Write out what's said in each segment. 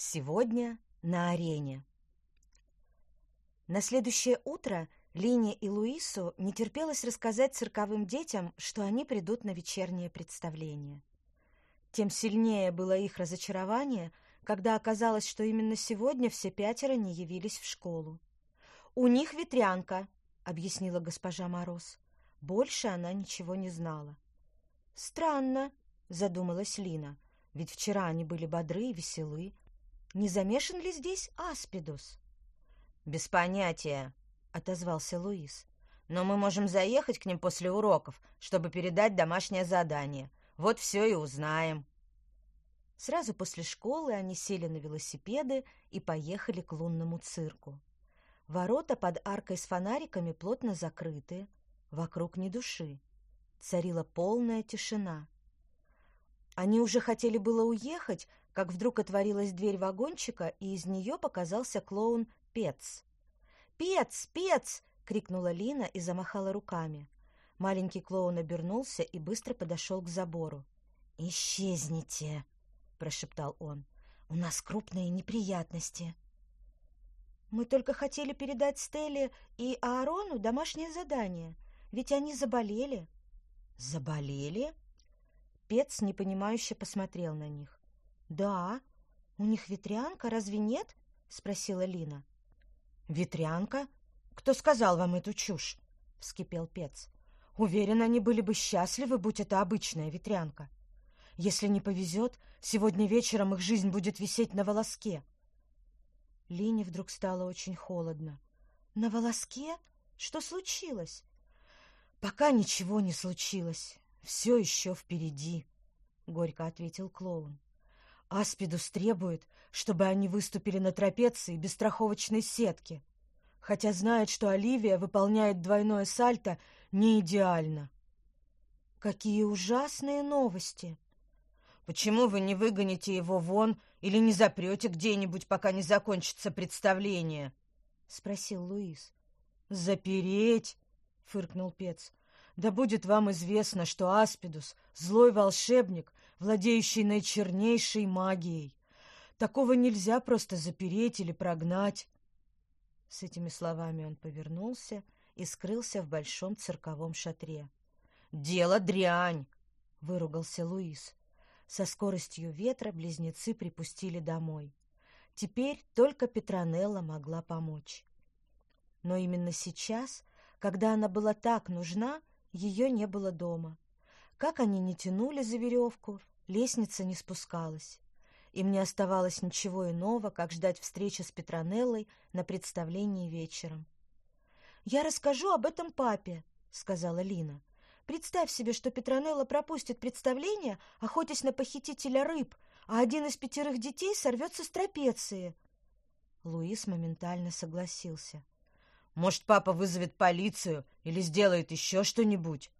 Сегодня на арене. На следующее утро Лине и Луису не терпелось рассказать цирковым детям, что они придут на вечернее представление. Тем сильнее было их разочарование, когда оказалось, что именно сегодня все пятеро не явились в школу. «У них ветрянка», — объяснила госпожа Мороз. Больше она ничего не знала. «Странно», — задумалась Лина, — «ведь вчера они были бодры и веселы. Не замешан ли здесь Аспидус?» «Без понятия», — отозвался Луис. «Но мы можем заехать к ним после уроков, чтобы передать домашнее задание. Вот все и узнаем». Сразу после школы они сели на велосипеды и поехали к лунному цирку. Ворота под аркой с фонариками плотно закрыты, вокруг ни души. Царила полная тишина. Они уже хотели было уехать, как вдруг отворилась дверь вагончика, и из нее показался клоун Пец. «Пец! Пец!» — крикнула Лина и замахала руками. Маленький клоун обернулся и быстро подошел к забору. «Исчезните!» — прошептал он. «У нас крупные неприятности». «Мы только хотели передать Стелле и Аарону домашнее задание, ведь они заболели». «Заболели?» Пец непонимающе посмотрел на них. «Да, у них ветрянка, разве нет?» — спросила Лина. «Ветрянка? Кто сказал вам эту чушь?» — вскипел Пец. «Уверен, они были бы счастливы, будь это обычная ветрянка. Если не повезет, сегодня вечером их жизнь будет висеть на волоске. Лине вдруг стало очень холодно. На волоске? Что случилось? Пока ничего не случилось. Все еще впереди, — горько ответил клоун. Аспидус требует, чтобы они выступили на трапеции без страховочной сетки, хотя знает, что Оливия выполняет двойное сальто не идеально. Какие ужасные новости! Почему вы не выгоните его вон или не запрете где-нибудь, пока не закончится представление? — спросил Луис. — Запереть? — фыркнул Пец. — Да будет вам известно, что Аспидус — злой волшебник, владеющий наичернейшей магией. Такого нельзя просто запереть или прогнать. С этими словами он повернулся и скрылся в большом цирковом шатре. — Дело дрянь! — выругался Луис. Со скоростью ветра близнецы припустили домой. Теперь только Петронелла могла помочь. Но именно сейчас, когда она была так нужна, ее не было дома. Как они не тянули за веревку, лестница не спускалась. Им не оставалось ничего иного, как ждать встречи с Петронеллой на представлении вечером. «Я расскажу об этом папе», — сказала Лина. Представь себе, что Петронелла пропустит представление, охотясь на похитителя рыб, а один из пятерых детей сорвется с трапеции. Луис моментально согласился. «Может, папа вызовет полицию или сделает еще что-нибудь?»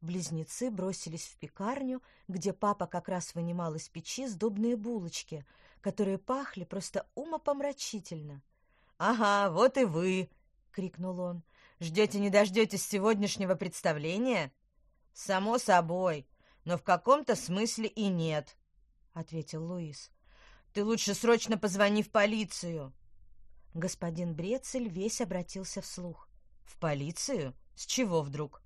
Близнецы бросились в пекарню, где папа как раз вынимал из печи сдобные булочки, которые пахли просто умопомрачительно. «Ага, вот и вы!» — крикнул он. Ждете не дождетесь сегодняшнего представления? Само собой, но в каком-то смысле и нет, — ответил Луис. Ты лучше срочно позвони в полицию. Господин Брецель весь обратился вслух. В полицию? С чего вдруг?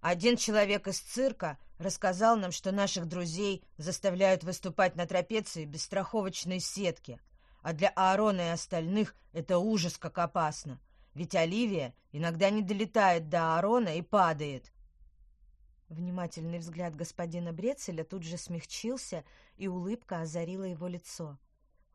Один человек из цирка рассказал нам, что наших друзей заставляют выступать на трапеции без страховочной сетки, а для Аарона и остальных это ужас как опасно ведь Оливия иногда не долетает до Аарона и падает. Внимательный взгляд господина Брецеля тут же смягчился, и улыбка озарила его лицо.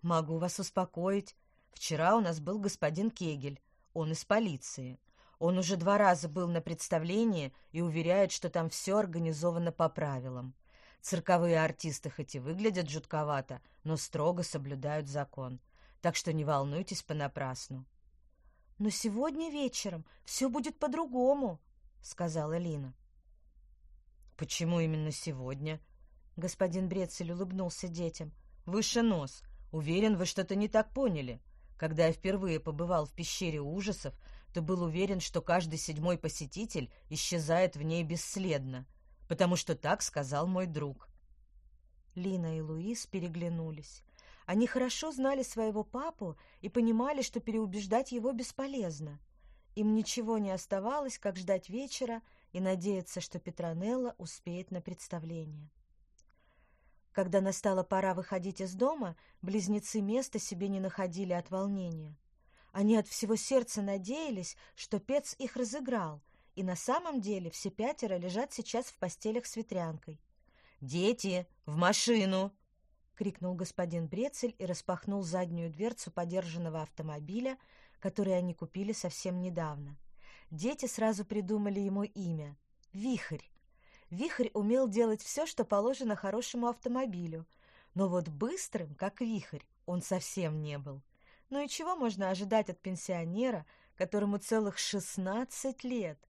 «Могу вас успокоить. Вчера у нас был господин Кегель. Он из полиции. Он уже два раза был на представлении и уверяет, что там все организовано по правилам. Цирковые артисты хоть и выглядят жутковато, но строго соблюдают закон. Так что не волнуйтесь понапрасну. «Но сегодня вечером все будет по-другому», — сказала Лина. «Почему именно сегодня?» Господин Брецель улыбнулся детям. «Выше нос. Уверен, вы что-то не так поняли. Когда я впервые побывал в пещере ужасов, то был уверен, что каждый седьмой посетитель исчезает в ней бесследно, потому что так сказал мой друг». Лина и Луис переглянулись. Они хорошо знали своего папу и понимали, что переубеждать его бесполезно. Им ничего не оставалось, как ждать вечера и надеяться, что Петронелла успеет на представление. Когда настала пора выходить из дома, близнецы места себе не находили от волнения. Они от всего сердца надеялись, что Пец их разыграл, и на самом деле все пятеро лежат сейчас в постелях с ветрянкой. «Дети, в машину!» — крикнул господин Брецель и распахнул заднюю дверцу подержанного автомобиля, который они купили совсем недавно. Дети сразу придумали ему имя — Вихрь. Вихрь умел делать все, что положено хорошему автомобилю, но вот быстрым, как Вихрь, он совсем не был. Ну и чего можно ожидать от пенсионера, которому целых шестнадцать лет?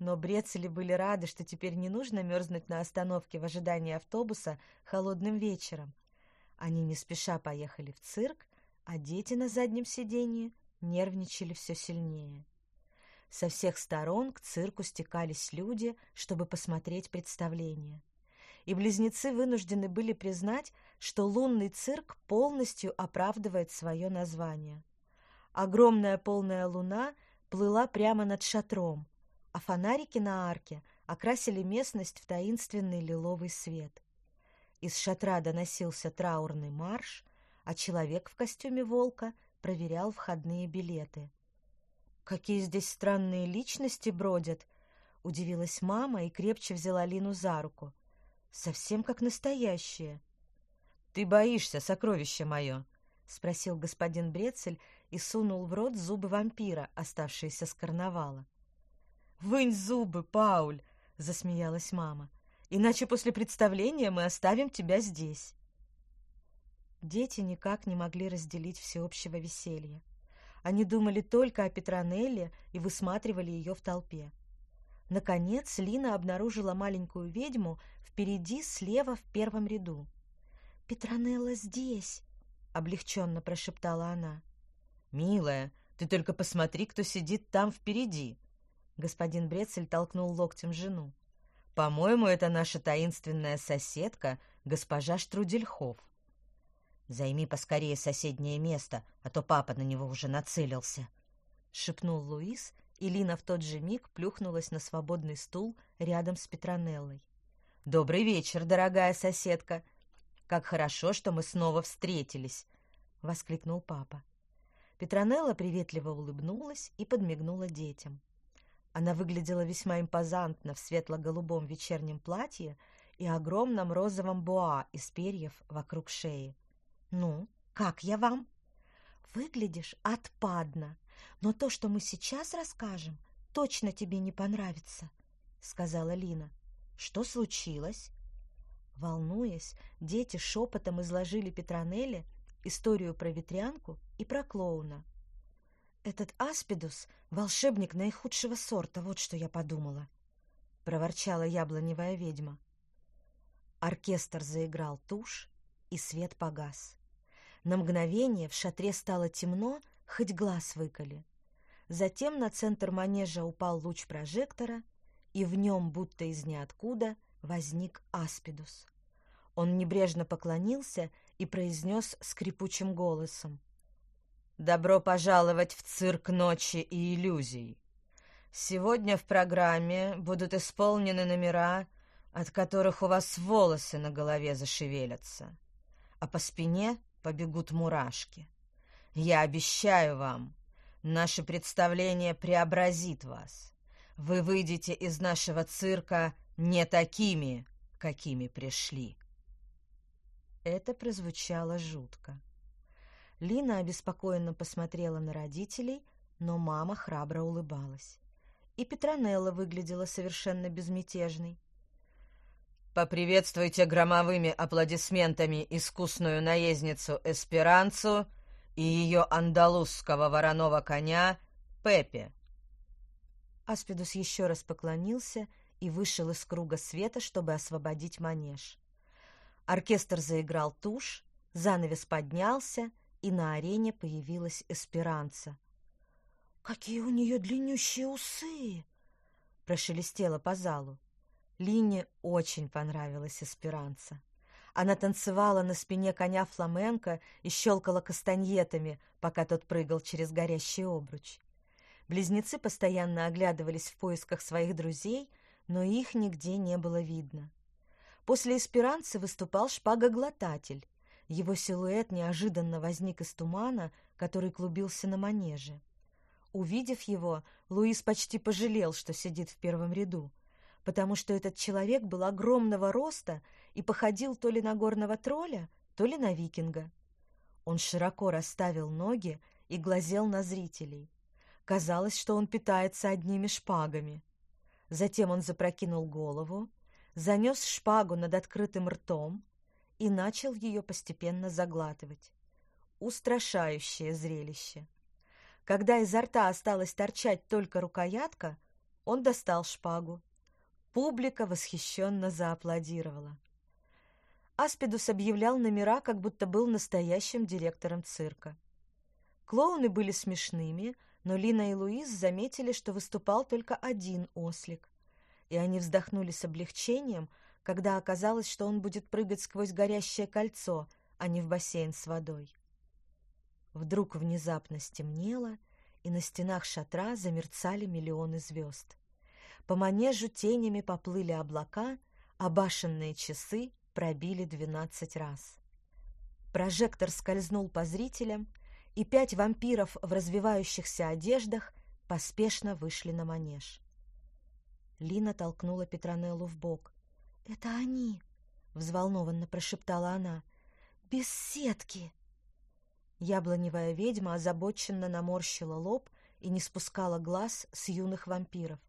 Но Брецели были рады, что теперь не нужно мерзнуть на остановке в ожидании автобуса холодным вечером. Они не спеша поехали в цирк, а дети на заднем сиденье нервничали все сильнее. Со всех сторон к цирку стекались люди, чтобы посмотреть представление. И близнецы вынуждены были признать, что лунный цирк полностью оправдывает свое название. Огромная полная луна плыла прямо над шатром, а фонарики на арке окрасили местность в таинственный лиловый свет. Из шатра доносился траурный марш, а человек в костюме волка проверял входные билеты. «Какие здесь странные личности бродят!» — удивилась мама и крепче взяла Лину за руку. «Совсем как настоящие». «Ты боишься, сокровище мое?» — спросил господин Брецель и сунул в рот зубы вампира, оставшиеся с карнавала. «Вынь зубы, Пауль!» — засмеялась мама. «Иначе после представления мы оставим тебя здесь». Дети никак не могли разделить всеобщего веселья. Они думали только о Петронелле и высматривали ее в толпе. Наконец Лина обнаружила маленькую ведьму впереди, слева, в первом ряду. «Петронелла здесь!» — облегченно прошептала она. «Милая, ты только посмотри, кто сидит там впереди!» Господин Брецель толкнул локтем жену. «По-моему, это наша таинственная соседка, госпожа Штрудельхов». «Займи поскорее соседнее место, а то папа на него уже нацелился», — шепнул Луис, и Лина в тот же миг плюхнулась на свободный стул рядом с Петронеллой. «Добрый вечер, дорогая соседка! Как хорошо, что мы снова встретились!» — воскликнул папа. Петронелла приветливо улыбнулась и подмигнула детям. Она выглядела весьма импозантно в светло-голубом вечернем платье и огромном розовом боа из перьев вокруг шеи. «Ну, как я вам?» «Выглядишь отпадно, но то, что мы сейчас расскажем, точно тебе не понравится», — сказала Лина. «Что случилось?» Волнуясь, дети шепотом изложили Петронелле историю про ветрянку и про клоуна. «Этот Аспидус — волшебник наихудшего сорта, вот что я подумала», — проворчала яблоневая ведьма. Оркестр заиграл тушь, и свет погас. На мгновение в шатре стало темно, хоть глаз выколи. Затем на центр манежа упал луч прожектора, и в нем, будто из ниоткуда, возник Аспидус. Он небрежно поклонился и произнес скрипучим голосом — Добро пожаловать в цирк ночи и иллюзий. Сегодня в программе будут исполнены номера, от которых у вас волосы на голове зашевелятся, а по спине побегут мурашки. Я обещаю вам, наше представление преобразит вас. Вы выйдете из нашего цирка не такими, какими пришли. Это прозвучало жутко. Лина обеспокоенно посмотрела на родителей, но мама храбро улыбалась. И Петронелла выглядела совершенно безмятежной. «Поприветствуйте громовыми аплодисментами искусную наездницу Эсперанцу и ее андалузского вороного коня Пепе». Аспидус еще раз поклонился и вышел из круга света, чтобы освободить манеж. Оркестр заиграл тушь, занавес поднялся — и на арене появилась Эсперанца. «Какие у нее длиннющие усы!» — прошелестело по залу. Лине очень понравилась Эсперанца. Она танцевала на спине коня фламенко и щелкала кастаньетами, пока тот прыгал через горящий обруч. Близнецы постоянно оглядывались в поисках своих друзей, но их нигде не было видно. После эсперанцы выступал шпагоглотатель. Его силуэт неожиданно возник из тумана, который клубился на манеже. Увидев его, Луис почти пожалел, что сидит в первом ряду, потому что этот человек был огромного роста и походил то ли на горного тролля, то ли на викинга. Он широко расставил ноги и глазел на зрителей. Казалось, что он питается одними шпагами. Затем он запрокинул голову, занес шпагу над открытым ртом и начал ее постепенно заглатывать. Устрашающее зрелище. Когда изо рта осталась торчать только рукоятка, он достал шпагу. Публика восхищенно зааплодировала. Аспидус объявлял номера, как будто был настоящим директором цирка. Клоуны были смешными, но Лина и Луиз заметили, что выступал только один ослик, и они вздохнули с облегчением, когда оказалось, что он будет прыгать сквозь горящее кольцо, а не в бассейн с водой. Вдруг внезапно стемнело, и на стенах шатра замерцали миллионы звезд. По манежу тенями поплыли облака, а башенные часы пробили двенадцать раз. Прожектор скользнул по зрителям, и пять вампиров в развивающихся одеждах поспешно вышли на манеж. Лина толкнула Петронеллу в бок. «Это они!» — взволнованно прошептала она. «Без сетки!» Яблоневая ведьма озабоченно наморщила лоб и не спускала глаз с юных вампиров.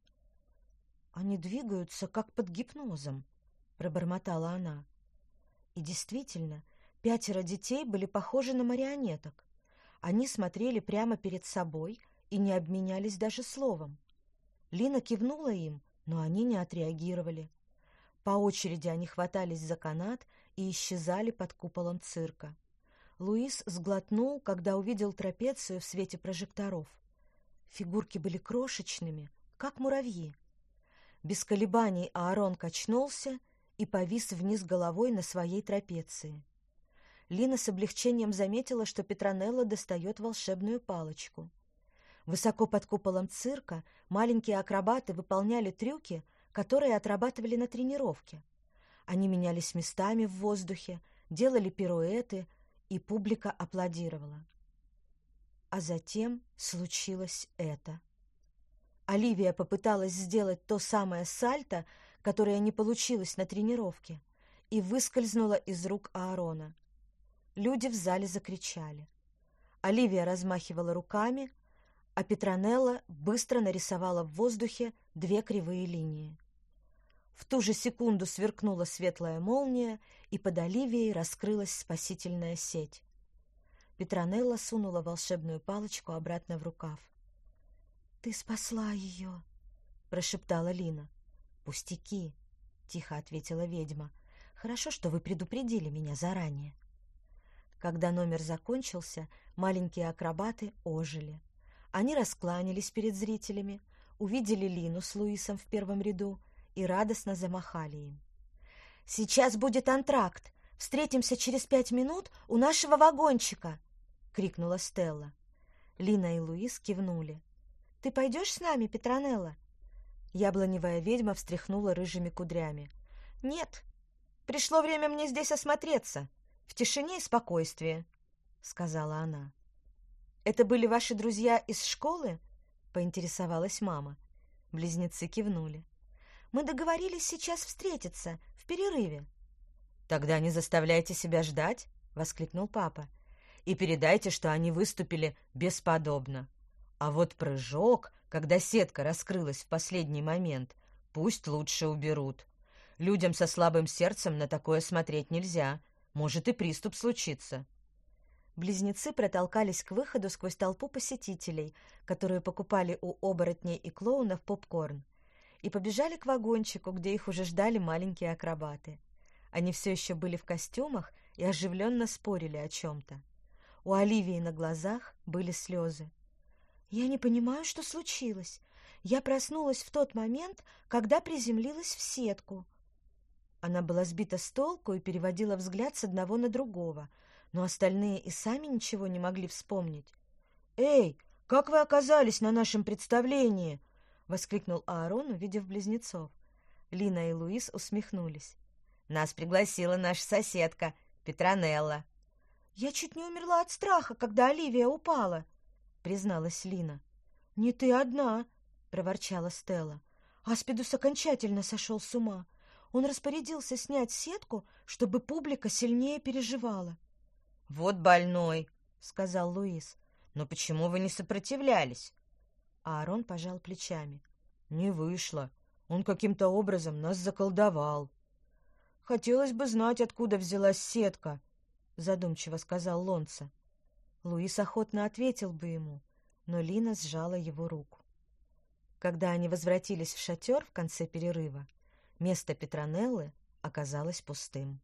«Они двигаются, как под гипнозом», — пробормотала она. И действительно, пятеро детей были похожи на марионеток. Они смотрели прямо перед собой и не обменялись даже словом. Лина кивнула им, но они не отреагировали. По очереди они хватались за канат и исчезали под куполом цирка. Луис сглотнул, когда увидел трапецию в свете прожекторов. Фигурки были крошечными, как муравьи. Без колебаний Аарон качнулся и повис вниз головой на своей трапеции. Лина с облегчением заметила, что Петронелла достает волшебную палочку. Высоко под куполом цирка маленькие акробаты выполняли трюки, которые отрабатывали на тренировке. Они менялись местами в воздухе, делали пируэты, и публика аплодировала. А затем случилось это. Оливия попыталась сделать то самое сальто, которое не получилось на тренировке, и выскользнула из рук Аарона. Люди в зале закричали. Оливия размахивала руками, а Петронелла быстро нарисовала в воздухе две кривые линии. В ту же секунду сверкнула светлая молния, и под Оливией раскрылась спасительная сеть. Петронелла сунула волшебную палочку обратно в рукав. «Ты спасла ее!» — прошептала Лина. «Пустяки!» — тихо ответила ведьма. «Хорошо, что вы предупредили меня заранее». Когда номер закончился, маленькие акробаты ожили. Они раскланялись перед зрителями, увидели Лину с Луисом в первом ряду — и радостно замахали им. «Сейчас будет антракт! Встретимся через пять минут у нашего вагончика!» — крикнула Стелла. Лина и Луис кивнули. «Ты пойдешь с нами, Петронелла?» Яблоневая ведьма встряхнула рыжими кудрями. «Нет, пришло время мне здесь осмотреться, в тишине и спокойствии», — сказала она. «Это были ваши друзья из школы?» — поинтересовалась мама. Близнецы кивнули. Мы договорились сейчас встретиться, в перерыве». «Тогда не заставляйте себя ждать», — воскликнул папа. «И передайте, что они выступили бесподобно. А вот прыжок, когда сетка раскрылась в последний момент, пусть лучше уберут. Людям со слабым сердцем на такое смотреть нельзя. Может и приступ случиться». Близнецы протолкались к выходу сквозь толпу посетителей, которые покупали у оборотней и клоунов попкорн и побежали к вагончику, где их уже ждали маленькие акробаты. Они все еще были в костюмах и оживленно спорили о чем-то. У Оливии на глазах были слезы. «Я не понимаю, что случилось. Я проснулась в тот момент, когда приземлилась в сетку». Она была сбита с толку и переводила взгляд с одного на другого, но остальные и сами ничего не могли вспомнить. «Эй, как вы оказались на нашем представлении?» — воскликнул Аарон, увидев близнецов. Лина и Луис усмехнулись. «Нас пригласила наша соседка, Петронелла». «Я чуть не умерла от страха, когда Оливия упала», — призналась Лина. «Не ты одна», — проворчала Стелла. Аспидус окончательно сошел с ума. Он распорядился снять сетку, чтобы публика сильнее переживала. «Вот больной», — сказал Луис. «Но почему вы не сопротивлялись?» Аарон пожал плечами. «Не вышло. Он каким-то образом нас заколдовал». «Хотелось бы знать, откуда взялась сетка», — задумчиво сказал Лонца. Луис охотно ответил бы ему, но Лина сжала его руку. Когда они возвратились в шатер в конце перерыва, место Петронеллы оказалось пустым.